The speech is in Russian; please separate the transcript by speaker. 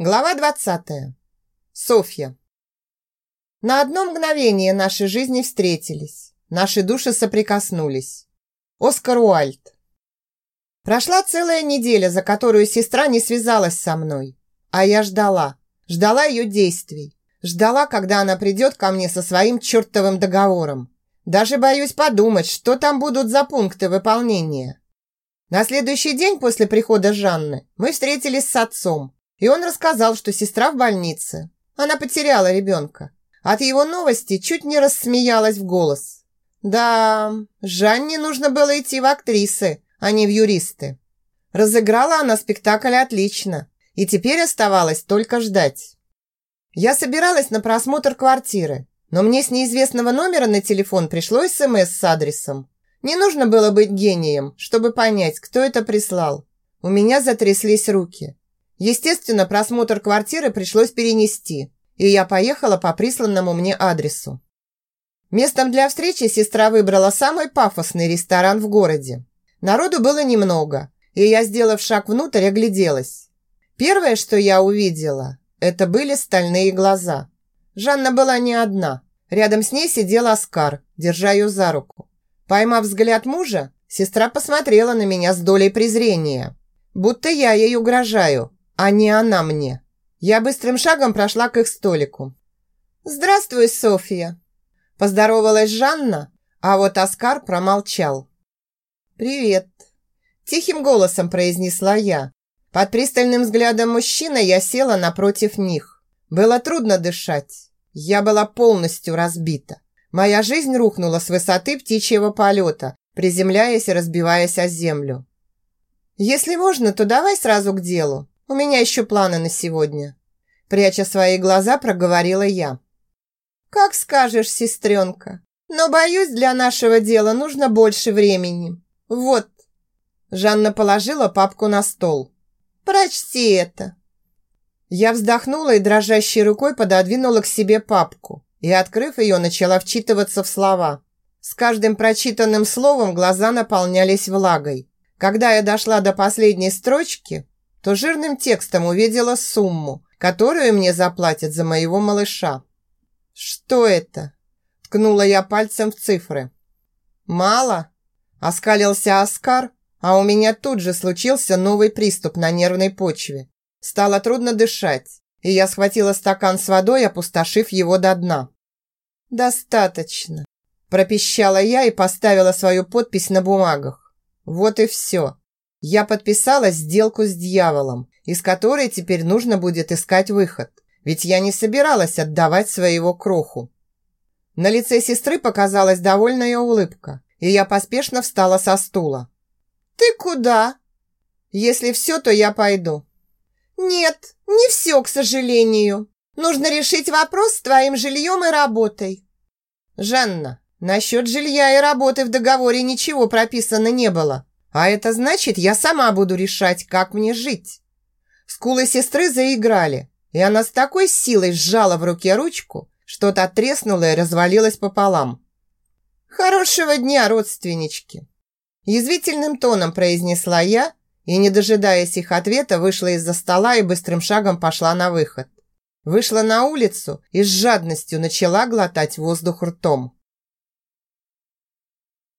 Speaker 1: Глава 20. Софья. На одно мгновение наши жизни встретились. Наши души соприкоснулись. Оскар Уальд. Прошла целая неделя, за которую сестра не связалась со мной. А я ждала. Ждала ее действий. Ждала, когда она придет ко мне со своим чертовым договором. Даже боюсь подумать, что там будут за пункты выполнения. На следующий день после прихода Жанны мы встретились с отцом. И он рассказал, что сестра в больнице. Она потеряла ребенка. От его новости чуть не рассмеялась в голос. Да, Жанне нужно было идти в актрисы, а не в юристы. Разыграла она спектакль отлично, и теперь оставалось только ждать. Я собиралась на просмотр квартиры, но мне с неизвестного номера на телефон пришло СМС с адресом. Не нужно было быть гением, чтобы понять, кто это прислал. У меня затряслись руки. Естественно, просмотр квартиры пришлось перенести, и я поехала по присланному мне адресу. Местом для встречи сестра выбрала самый пафосный ресторан в городе. Народу было немного, и я, сделав шаг внутрь, огляделась. Первое, что я увидела, это были стальные глаза. Жанна была не одна. Рядом с ней сидел Оскар, держа ее за руку. Поймав взгляд мужа, сестра посмотрела на меня с долей презрения. Будто я ей угрожаю, а не она мне. Я быстрым шагом прошла к их столику. «Здравствуй, София!» Поздоровалась Жанна, а вот Оскар промолчал. «Привет!» Тихим голосом произнесла я. Под пристальным взглядом мужчины я села напротив них. Было трудно дышать. Я была полностью разбита. Моя жизнь рухнула с высоты птичьего полета, приземляясь и разбиваясь о землю. «Если можно, то давай сразу к делу. У меня еще планы на сегодня». Пряча свои глаза, проговорила я. «Как скажешь, сестренка. Но, боюсь, для нашего дела нужно больше времени. Вот». Жанна положила папку на стол. «Прочти это». Я вздохнула и дрожащей рукой пододвинула к себе папку и, открыв ее, начала вчитываться в слова. С каждым прочитанным словом глаза наполнялись влагой. Когда я дошла до последней строчки, то жирным текстом увидела сумму, которую мне заплатят за моего малыша. «Что это?» – ткнула я пальцем в цифры. «Мало?» – оскалился Оскар, а у меня тут же случился новый приступ на нервной почве. Стало трудно дышать, и я схватила стакан с водой, опустошив его до дна. «Достаточно», – пропищала я и поставила свою подпись на бумагах. Вот и все. Я подписала сделку с дьяволом, из которой теперь нужно будет искать выход, ведь я не собиралась отдавать своего кроху. На лице сестры показалась довольная улыбка, и я поспешно встала со стула. «Ты куда?» «Если все, то я пойду». «Нет, не все, к сожалению. Нужно решить вопрос с твоим жильем и работой». «Жанна, насчет жилья и работы в договоре ничего прописано не было. А это значит, я сама буду решать, как мне жить. Скулы сестры заиграли, и она с такой силой сжала в руке ручку, что та треснула и развалилась пополам. «Хорошего дня, родственнички!» Язвительным тоном произнесла я и, не дожидаясь их ответа, вышла из-за стола и быстрым шагом пошла на выход. Вышла на улицу и с жадностью начала глотать воздух ртом.